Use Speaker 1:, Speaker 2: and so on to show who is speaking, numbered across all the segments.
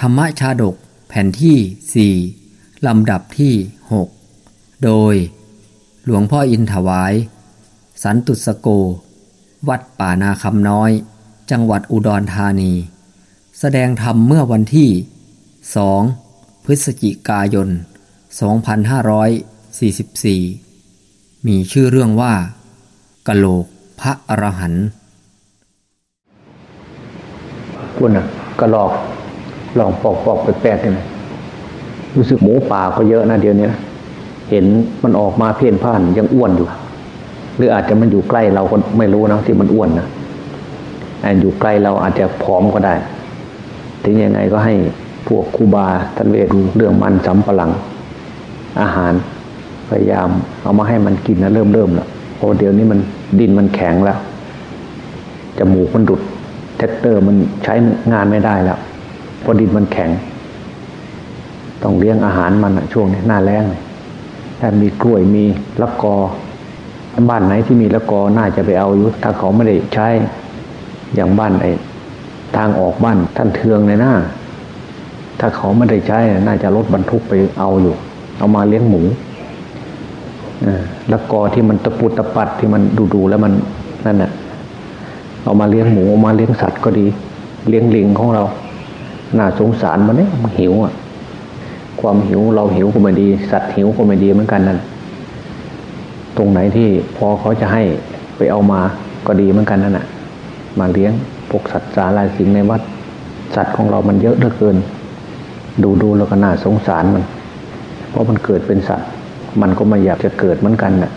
Speaker 1: ธรรมชาดก แผ่นที่สี่ลำดับที่หกโดย หลวงพ่ออินถวาย สันตุสโก วัดป่านาคำน้อย จังหวัดอุดรธานี แสดงธรรมเมื่อวันที่สองพฤศจิกายน 2544 มีชื่อเรื่องว่ากะโหลกพระอรหันต์
Speaker 2: คุณนะกระลอก ลองปอกปอกแปลกๆนี่นะรู้สึกหมูป่าก็เยอะนะเดี๋ยวนี้เห็นมันออกมาเพี้ยนพ่านยังอ้วนอยู่ หรืออาจจะมันอยู่ใกล้เราก็ไม่รู้นะที่มันอ้วนนะอันอยู่ใกล้เราอาจจะผอมก็ได้ ถึงยังไงก็ให้พวกคูบาท่านเวดูเรื่องมันสำปะหลัง อาหารพยายามเอามาให้มันกินนะเริ่มเริ่มแล้วเพราะเดี๋ยวนี้มันดินมันแข็งแล้วจมูกมันดุดแทรกเตอร์มันใช้งานไม่ได้แล้ว เพราะดินมันแข็ง ต้องเลี้ยงอาหารมันช่วงนี้หน้าแล้งเลยถ้ามีกล้วยมีละกอ บ้านไหนที่มีละกอน่าจะไปเอาอยู่ถ้าเขาไม่ได้ใช้อย่างบ้านไอ้ทางออกบ้านท่านเทืองในหน้าถ้าเขาไม่ได้ใช้น่าจะรถบรรทุกไปเอาอยู่ เอามาเลี้ยงหมูละกอที่มันตะปุดตะปัดที่มันดูๆแล้วมันนั่นแหะเอามาเลี้ยงหมูเอามาเลี้ยงสัตว์ก็ดี เลี้ยงลิงของเรา น่าสงสารมันเนี่ยมันหิวอะ ความหิวเราหิวก็ไม่ดี สัตว์หิวก็ไม่ดีเหมือนกันนั่นตรงไหนที่พอเขาจะให้ไปเอามาก็ดีเหมือนกันนั่นแหะมาเลี้ยงพวกสัตว์สาลายสิ่งในวัดสัตว์ของเรามันเยอะเหลือเกิน ดูดูแล้วก็น่าสงสารมัน เพราะมันเกิดเป็นสัตว์ มันก็ไม่อยากจะเกิดเหมือนกันน่ะ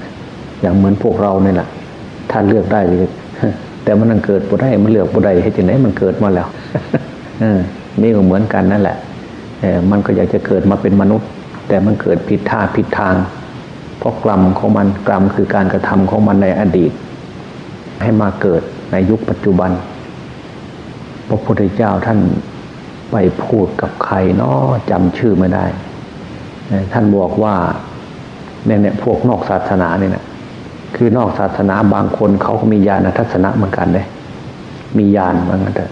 Speaker 2: อย่างเหมือนพวกเราเนี่ยแหละถ้านเลือกได้เลยแต่มันนั่งเกิดบุได้มันเลือกบุได้ให้จังไหนมันเกิดมาแล้ว อ นี่ก็เหมือนกันนั่นแหละมันก็อยากจะเกิดมาเป็นมนุษย์ แต่มันเกิดผิดท่าผิดทาง เพราะกรรมของมันกรรมคือการกระทำของมันในอดีต ให้มาเกิดในยุคปัจจุบัน พระพุทธเจ้าท่านไปพูดกับใครเนาะจำชื่อไม่ได้ ท่านบอกว่าเนี่ยเนี่ยพวกนอกศาสนาเนี่ยนะคือนอกศาสนาบางคนเขาก็มีญาณทัศนะเหมือนกันเลยมีญาณเหมือนกันแต่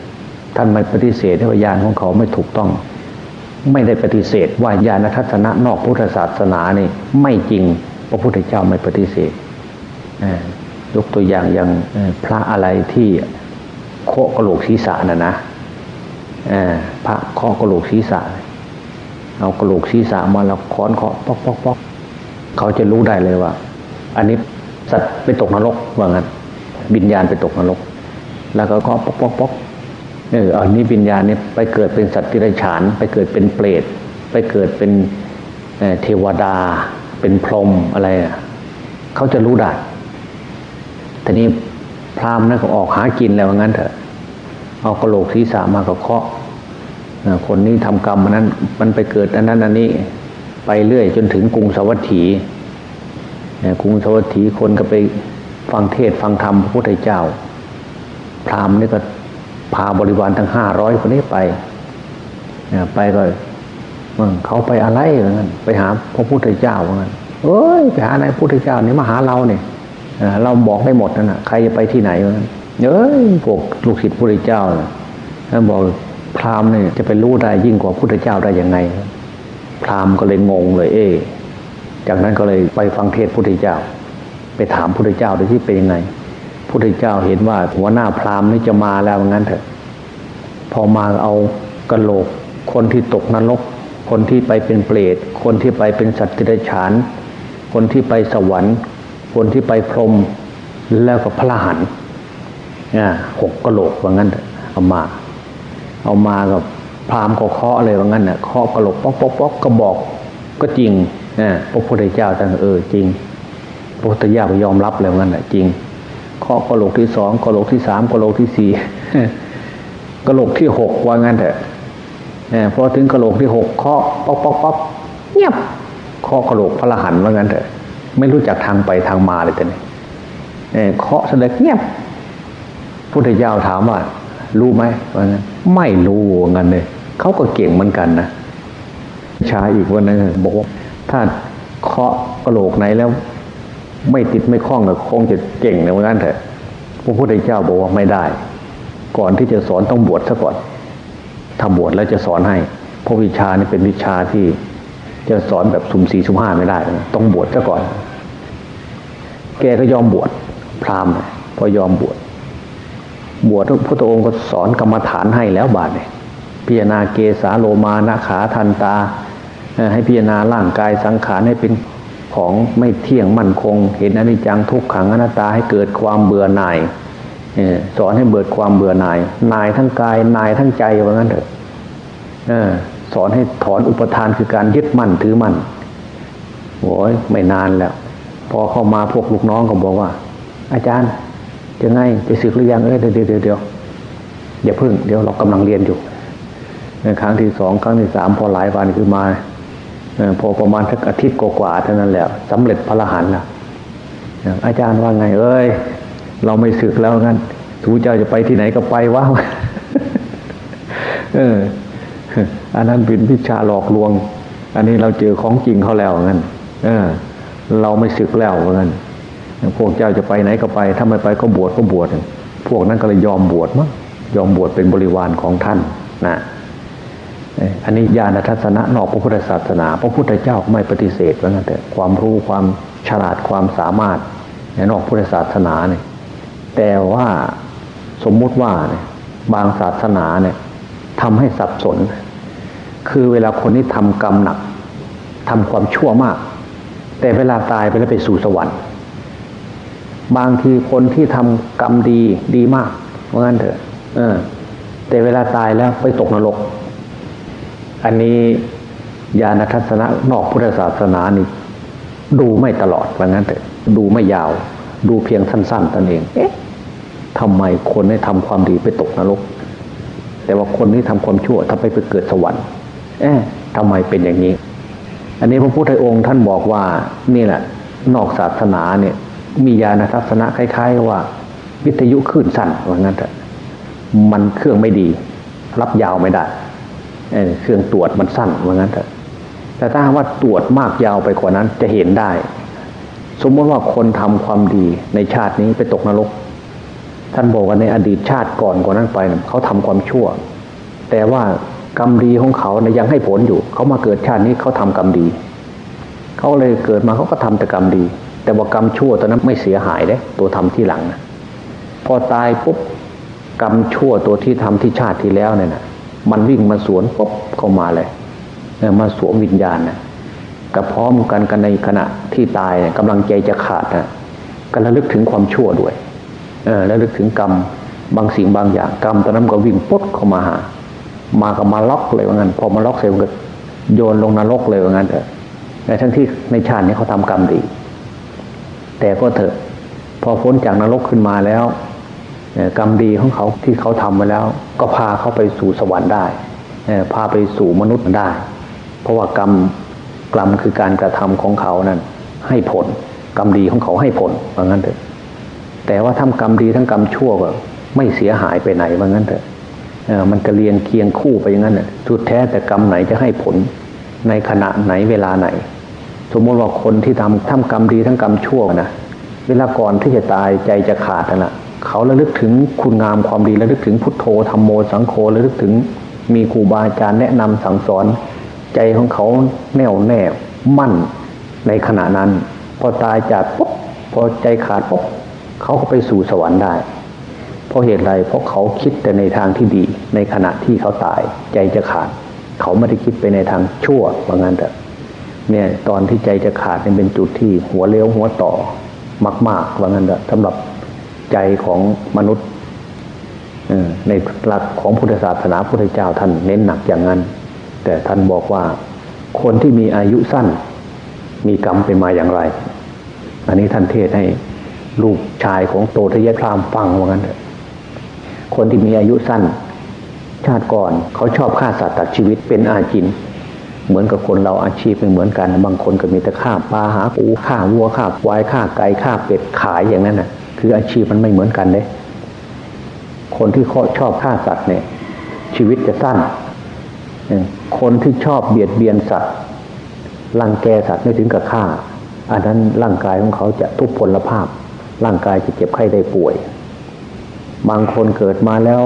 Speaker 2: ท่านไม่ปฏิเสธว่าญาณของเขาไม่ถูกต้อง ไม่ได้ปฏิเสธว่าญาณทัศนะนอกพุทธศาสนานี่ไม่จริงพระพุทธเจ้าไม่ปฏิเสธยกตัวอย่างอย่างพระอะไรที่โคกระโหลกศีรษะน่ะนะพระเคาะกระโหลกศีรษะ เอากระโหลกศีรษะมาแล้วค้อนเคาะป๊อกป๊อกป๊อกเขาจะรู้ได้เลยว่า อันนี้สัตว์ไปตกนรกว่างั้นวิญญาณไปตกนรก แล้วก็เคาะป๊อกป๊อกป๊อก เอออันนี้วิญญาณเนี่ยไปเกิดเป็นสัตว์ที่ไรฉาน ไปเกิดเป็นเปรตไปเกิดเป็นเทวดา เป็นพรหมอะไรอะเขาจะรู้ได้ทีนี้พราหมณ์นั่นก็ออกหากินแล้วงั้นเถอะ เอากระโหลกศีรษะมากับเคาะคนนี้ทำกรรมมันนั้น มันไปเกิดอันนั้นอันนี้ไปเรื่อยจนถึงกรุงสวัสดีกรุงสวัสดีคนก็ไปฟังเทศฟังธรรมพระพุทธเจ้า พราหมณ์นี่ก็ พาบริวารทั้งห้าร้อยคนนี้ไปไปก็เขาไปอะไรเหมือนกันไปหาพระพุทธเจ้าเหมือนกันเอ้ยไปหาไหนพระพุทธเจ้าเนี่ยมาหาเราเนี่ยเราบอกไม่หมดนั่นนะใครจะไปที่ไหนเหมือนกันเอ้ยพวกลูกศิษย์พระพุทธเจ้าท่านบอกพราหมณ์เนี่ยจะไปรู้ได้ยิ่งกว่าพระพุทธเจ้าได้ยังไง พราหมณ์ก็เลยงงเลย เอ๊จากนั้นก็เลยไปฟังเทศพุทธเจ้า ไปถามพุทธเจ้าดูที่เป็นยังไง พุทธเจ้าเห็นว่าหัวหน้าพราหมณ์นี่จะมาแล้วงั้นเถอะ พอมาเอากระโหลก คนที่ตกนรก คนที่ไปเป็นเปรต คนที่ไปเป็นสัตว์ทิรฉาน คนที่ไปสวรรค์ คนที่ไปพรหมแล้วก็พระหันเนี่ยหกกระโหลกว่างั้นเอามา เอามากับพราหมณ์ก็เคาะเลยว่างั้นเน่ะเคาะกระโหลกป๊อกป๊อกป๊อกก็บอกก็จริงพระพุทธเจ้าท่านเออจริงพระพุทธเจ้าก็ยอมรับแล้วงั้นแหละจริง เคาะกระโหลกที่สองกระโหลกที่สามกระโหลกที่สี่กระโหลกที่หกว่างั้นเถอะพอถึงกระโหลกที่หกเคาะป๊อกป๊อกป๊อกเงียบเคาะกระโหลกพระหันว่างั้นเถอะ ไม่รู้จักทางไปทางมาเลยแต่เนี่ยเคาะเสด็จเงียบพุทธเจ้าถามว่า รู้ไหมว่างั้นไม่รู้งั้นเลยเขาก็เก่งเหมือนกันนะช้าอีกวันนึงบอกว่าถ้าเคาะกระโหลกไหนแล้ว ไม่ติดไม่คล้องก็คงจะเก่งในวันนั้นเถอะพระพุทธเจ้าบอกว่าไม่ได้ ก่อนที่จะสอนต้องบวชซะก่อนถ้าบวชแล้วจะสอนให้ เพราะวิชานี่เป็นวิชาที่จะสอนแบบสุ่มสี่สุ่มห้าไม่ได้ ต้องบวชซะก่อน แกก็ยอมบวชพราหมณ์พอยอมบวชบวชพระพุทธองค์ก็สอนกรรมฐานให้แล้วบาทเนี่ยพิจารณาเกสาโลมานาขาทันตา ให้พิจารณาร่างกายสังขารให้เป็น ของไม่เที่ยงมั่นคง เห็นอนิจจังทุกขังอนัตตาให้เกิดความเบื่อหน่ายสอนให้เบิดความเบื่อหน่ายนายทั้งกายนายทั้งใจว่างั้นเถอะสอนให้ถอนอุปทานคือการยึดมั่นถือมั่นโอ้ยไม่นานแล้ว พอเข้ามาพวกลูกน้องก็บอกว่า อาจารย์จะไงจะสึกหรือยังเอ้ยเดี๋ยวเดี๋ยวเดี๋ยวอย่าพึ่งเดี๋ยวเรากำลังเรียนอยู่ในครั้งที่สองครั้งที่สามพอหลายวันคือมา พอประมาณสักอาทิตย์กว่าๆเท่านั้นแหละสำเร็จพระรหันต์ล้วอาจารย์ว่าไง เอ้ย เราไม่สึกแล้วงั้นทูเจ้าจะไปที่ไหนก็ไปวะเออ อันนั้นเป็นวิชาหลอกลวง อันนี้เราเจอของจริงเขาแล้วงั้น เออ เราไม่สึกแล้วงั้นพวกเจ้าจะไปไหนก็ไป ถ้าไม่ไปก็บวชก็บวชพวกนั้นก็เลยยอมบวชมั้งยอมบวชเป็นบริวารของท่าน นะ อันนี้ญาณทัศนะนอกพระพุทธศาสนา พระพุทธเจ้าไม่ปฏิเสธว่างั้นแต่ความรู้ความฉลาดความสามารถในนอกพุทธศาสนาเนี่ยแต่ว่าสมมุติว่าเนี่ยบางศาสนาเนี่ยทำให้สับสน คือเวลาคนที่ทำกรรมหนักทำความชั่วมาก แต่เวลาตายไปแล้วไปสู่สวรรค์ บางทีคนที่ทำกรรมดีดีมากว่างั้นเถอะแต่เวลาตายแล้วไปตกนรก อันนี้ญาณทัศนะนอกพุทธศาสนานี่ดูไม่ตลอดว่างั้นเถอะดูไม่ยาว ดูเพียงสั้นๆตนเอง เอ๊ะทำไมคนให้ทำความดีไปตกนรก แต่ว่าคนที่ทำความชั่วทำไปไปเกิดสวรรค์เอ๊ะทำไมเป็นอย่างนี้ อันนี้พระพุทธองค์ท่านบอกว่านี่แหละนอกศาสนาเนี่ย มีญาณทัศนะคล้าย ๆ ว่า วิทยุคลื่นสั้นว่างั้นเถอะมันเครื่องไม่ดี รับยาวไม่ได้ เครื่องตรวจมันสั้นว่างั้นเถอะแต่ถ้าว่าตรวจมากยาวไปกว่านั้นจะเห็นได้ สมมติว่าคนทำความดีในชาตินี้ไปตกนรก ท่านบอกว่าในอดีตชาติก่อนกว่านั้นไปเขาทำความชั่ว แต่ว่ากรรมดีของเขานี่ยยังให้ผลอยู่ เขามาเกิดชาตินี้เขาทำกรรมดี เขาเลยเกิดมาเขาก็ทำแต่กรรมดี แต่ว่ากรรมชั่วตอนนั้นไม่เสียหายเลยตัวทำที่หลังนะพอตายปุ๊บกรรมชั่วตัวที่ทำที่ชาติที่แล้วเนี่ยนะ มันวิ่งมาสวนปุ๊บเข้ามาเลยมาสวมวิญญาณนะกับพร้อมกันกันในขณะที่ตายกำลังใจจะขาดนะก็ระลึกถึงความชั่วด้วยเออแล้วลึกถึงกรรมบางสิ่งบางอย่างกรรมตอนนั้นก็วิ่งปุ๊บเข้ามาหา มากับมาล็อกเลยว่างั้นพอมาล็อกเสร็จก็โยนลงนรกเลยว่างั้นเถอะในทั้งที่ในชาตินี้เขาทำกรรมดี แต่ก็เถอะ พอพ้นจากนรกขึ้นมาแล้ว กรรมดีของเขาที่เขาทำมาแล้ว ก็พาเขาไปสู่สวรรค์ได้พาไปสู่มนุษย์ได้ เพราะว่ากรรมกรรมคือการกระทำของเขานั้น ให้ผลกรรมดีของเขาให้ผลว่างั้นเถอะ แต่ว่าทำกรรมดีทั้งกรรมชั่วก็ไม่เสียหายไปไหนว่างั้นเถอะมันก็เรียนเคียงคู่ไปอย่างนั้นน่ะสุดแท้แต่กรรมไหนจะให้ผลในขณะไหนเวลาไหน สมมติว่าคนที่ทำทำกรรมดีทั้งกรรมชั่วนะเวลาก่อนที่จะตายใจจะขาดนะ เขาระลึกถึงคุณงามความดีระลึกถึงพุทโธธรรมโมสังโฆระลึกถึงมีครูบาอาจารย์แนะนำสั่งสอน ใจของเขาแน่วแน่มั่นในขณะนั้น พอตายจากปุ๊บพอใจขาดปุ๊บเขาก็ไปสู่สวรรค์ได้ เพราะเหตุไรเพราะเขาคิดแต่ในทางที่ดี ในขณะที่เขาตาย ใจจะขาด เขาไม่ได้คิดไปในทางชั่วว่างั้นแต่เนี่ยตอนที่ใจจะขาดเนี่ยเป็นจุดที่หัวเลี้ยวหัวต่อมากๆว่างั้นแต่สำหรับ ใจของมนุษย์ในหลักของพุทธศาสนาพุทธเจ้าท่านเน้นหนักอย่างนั้น แต่ท่านบอกว่าคนที่มีอายุสั้น มีกรรมเป็นมาอย่างไร อันนี้ท่านเทศให้ลูกชายของโตทยพรามฟังว่างั้นเถอะคนที่มีอายุสั้น ชาติก่อนเขาชอบฆ่าสัตว์ตัดชีวิตเป็นอาจิน เหมือนกับคนเราอาชีพไม่เหมือนกัน บางคนก็มีแต่ฆ่าปลาหาปูฆ่าวัวฆ่าควายฆ่าไก่ฆ่าเป็ดขายอย่างนั้นน่ะ คืออาชีพมันไม่เหมือนกันเลยคนที่ชอบฆ่าสัตว์เนี่ย ชีวิตจะสั้น คนที่ชอบเบียดเบียนสัตว์รังแกสัตว์ไม่ถึงกับฆ่า อันนั้นร่างกายของเขาจะทุพพลภาพ ร่างกายจะเจ็บไข้ได้ป่วย บางคนเกิดมาแล้ว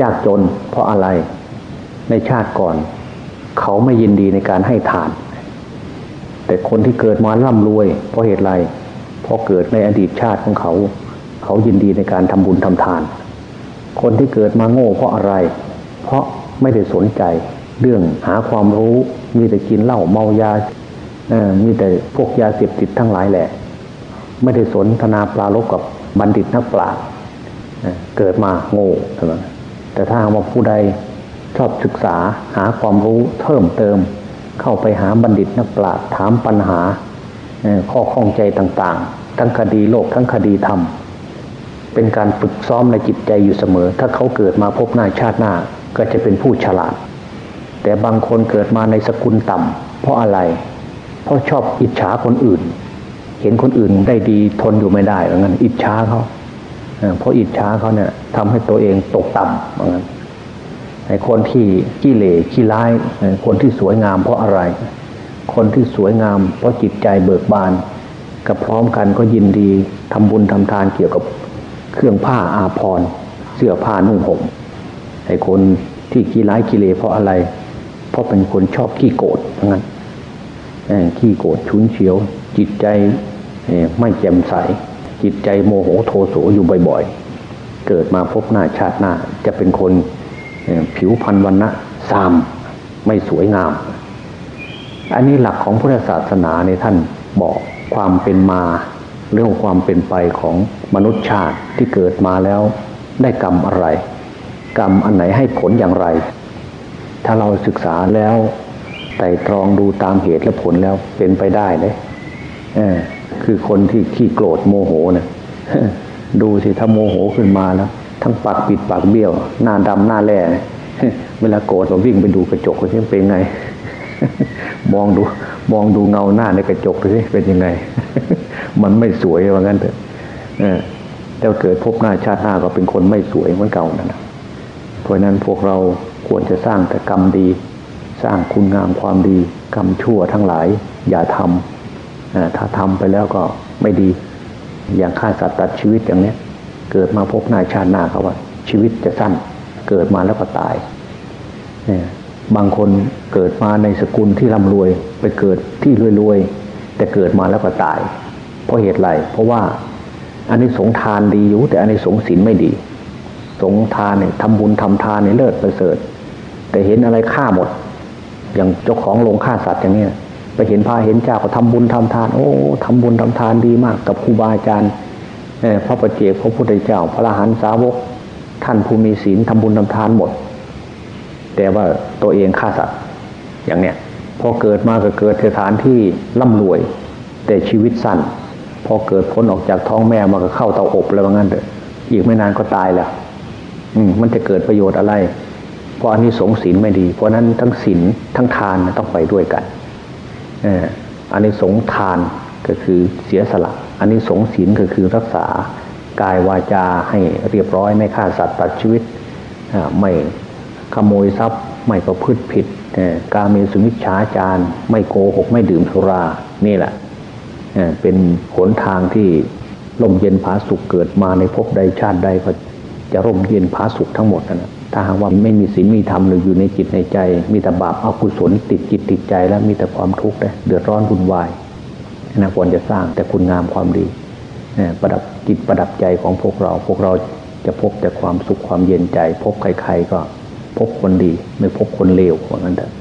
Speaker 2: ยากจนเพราะอะไร ในชาติก่อน เขาไม่ยินดีในการให้ทาน แต่คนที่เกิดมาร่ำรวยเพราะเหตุไร พราะเกิดในอดีตชาติของเขา เขายินดีในการทำบุญทำทาน คนที่เกิดมาโง่เพราะอะไร เพราะไม่ได้สนใจ เรื่องหาความรู้ มีแต่กินเหล้าเมายามีแต่พวกยาเสพติดทั้งหลายแหละ ไม่ได้สนทนาปลาลบกับบัณฑิตนักปราชญ์เกิดมาโง่แต่ถ้าว่าผู้ใดชอบศึกษาหาความรู้เพิ่มเติม เข้าไปหาบัณฑิตนักปราชญ์ถามปัญหา ข้อข้องใจต่างๆ ทั้งคดีโลกทั้งคดีธรรม เป็นการฝึกซ้อมในจิตใจอยู่เสมอ ถ้าเขาเกิดมาพบหน้าชาติหน้าก็จะเป็นผู้ฉลาด แต่บางคนเกิดมาในสกุลต่ำ เพราะอะไร เพราะชอบอิจฉาคนอื่น เห็นคนอื่นได้ดีทนอยู่ไม่ได้เหมือนกันอิจฉาเขาเพราะอิจฉาเขาเนี่ยทำให้ตัวเองตกต่ำเหมือนกันไอ้คนที่ขี้เหร่ขี้ร้าย คนที่สวยงามเพราะอะไร คนที่สวยงาม เพราะจิตใจเบิกบานกับพร้อมกันก็ยินดีทำบุญทำทานเกี่ยวกับเครื่องผ้าอาภรณ์เสื้อผ้านุ่งห่มไอ้คนที่ขี้ร้ายขี้เลเพราะอะไร เพราะเป็นคนชอบขี้โกรธเพราะงั้นขี้โกรธชุนเฉียว จิตใจไม่แจ่มใส จิตใจโมโหโทโสอยู่บ่อยๆ เกิดมาพบหน้าชาติหน้า จะเป็นคนผิวพรรณวันนะซามไม่สวยงาม อันนี้หลักของพุทธศาสนาในท่านบอกความเป็นมา เรื่องความเป็นไปของมนุษย์ชาติที่เกิดมาแล้วได้กรรมอะไร กรรมอันไหนให้ผลอย่างไร ถ้าเราศึกษาแล้วไต่ตรองดูตามเหตุและผลแล้วเป็นไปได้เลยคือคนที่ขี้โกรธโมโหเนะี่ยดูสิถ้าโมโหขึ้นมาแล้ว ทั้งปากปิดปากเบี้ยว หน้าดำหน้าแร่เวลาโกรธเราวิ่งไปดูกระจกเขาเป็นไง มองดู มองดูเงาหน้าในกระจกเลยเป็นยังไง มันไม่สวยว่างั้นเถอะเจ้าเกิดพบหน้าชาติหน้าก็เป็นคนไม่สวยเหมือนเก่านั่นนะเพราะนั้นพวกเราควรจะสร้างแต่กรรมดี สร้างคุณงามความดี กรรมชั่วทั้งหลาย อย่าทำถ้าทำไปแล้วก็ไม่ดี อย่างฆ่าสัตว์ตัดชีวิตอย่างเนี้ย เกิดมาพบหน้าชาติหน้าเขาว่า ชีวิตจะสั้น เกิดมาแล้วก็ตายเนี่ย บางคนเกิดมาในสกุลที่ร่ำรวย ไปเกิดที่รวยๆแต่เกิดมาแล้วก็ตาย เพราะเหตุไรเพราะว่าอันนี้สงทานดีอยู่ แต่อันนี้สงศีลไม่ดี สงทานเนี่ยทำบุญทำทานเนี่ยเลิศประเสริฐ แต่เห็นอะไรฆ่าหมด อย่างเจ้าของโรงฆ่าสัตว์อย่างนี้ไปเห็นพาเห็นเจ้าก็ทำบุญทำทาน โอ้ทำบุญทำทานดีมาก กับครูบาอาจารย์พระประเจกพระพุทธเจ้า พระอรหันตสาวก ท่านผู้มีศีลทำบุญทำทานหมด แต่ว่าตัวเองฆ่าสัตว์อย่างเนี้ยพอเกิดมาก็เกิดสถานที่ร่ำรวย แต่ชีวิตสั้น พอเกิดพ้นออกจากท้องแม่มาก็เข้าเตาอบแล้วว่างั้นเถอะอีกไม่นานก็ตายแล้วอืมมันจะเกิดประโยชน์อะไร เพราะอันนี้สงศีลไม่ดี เพราะนั้นทั้งศีลทั้งทานต้องไปด้วยกันเอออันนี้สงทานก็คือเสียสละ อันนี้สงศีลก็คือรักษากายวาจาให้เรียบร้อยไม่ฆ่าสัตว์ตัดชีวิตไม่ ขโมยทรัพย์ไม่ประพฤติผิดการมีสุมิชฌาจารไม่โกหกไม่ดื่มสุรานี่แหละเป็นหนทางที่ร่มเย็นผาสุขเกิดมาในภพใดชาติใดก็จะร่มเย็นผาสุขทั้งหมดนะถ้าหากว่าไม่มีศีลมีธรรมหรืออยู่ในจิตในใจ มีแต่บาปอกุศลติดจิตติดใจแล้วมีแต่ความทุกข์เดือดร้อนวุ่นวายนะควรจะสร้างแต่คุณงามความดีประดับจิตประดับใจของพวกเรา พวกเราจะพบแต่ความสุขความเย็นใจ พบใครๆก็ พบคนดี ไม่พบคนเลวว่างั้นเถอะ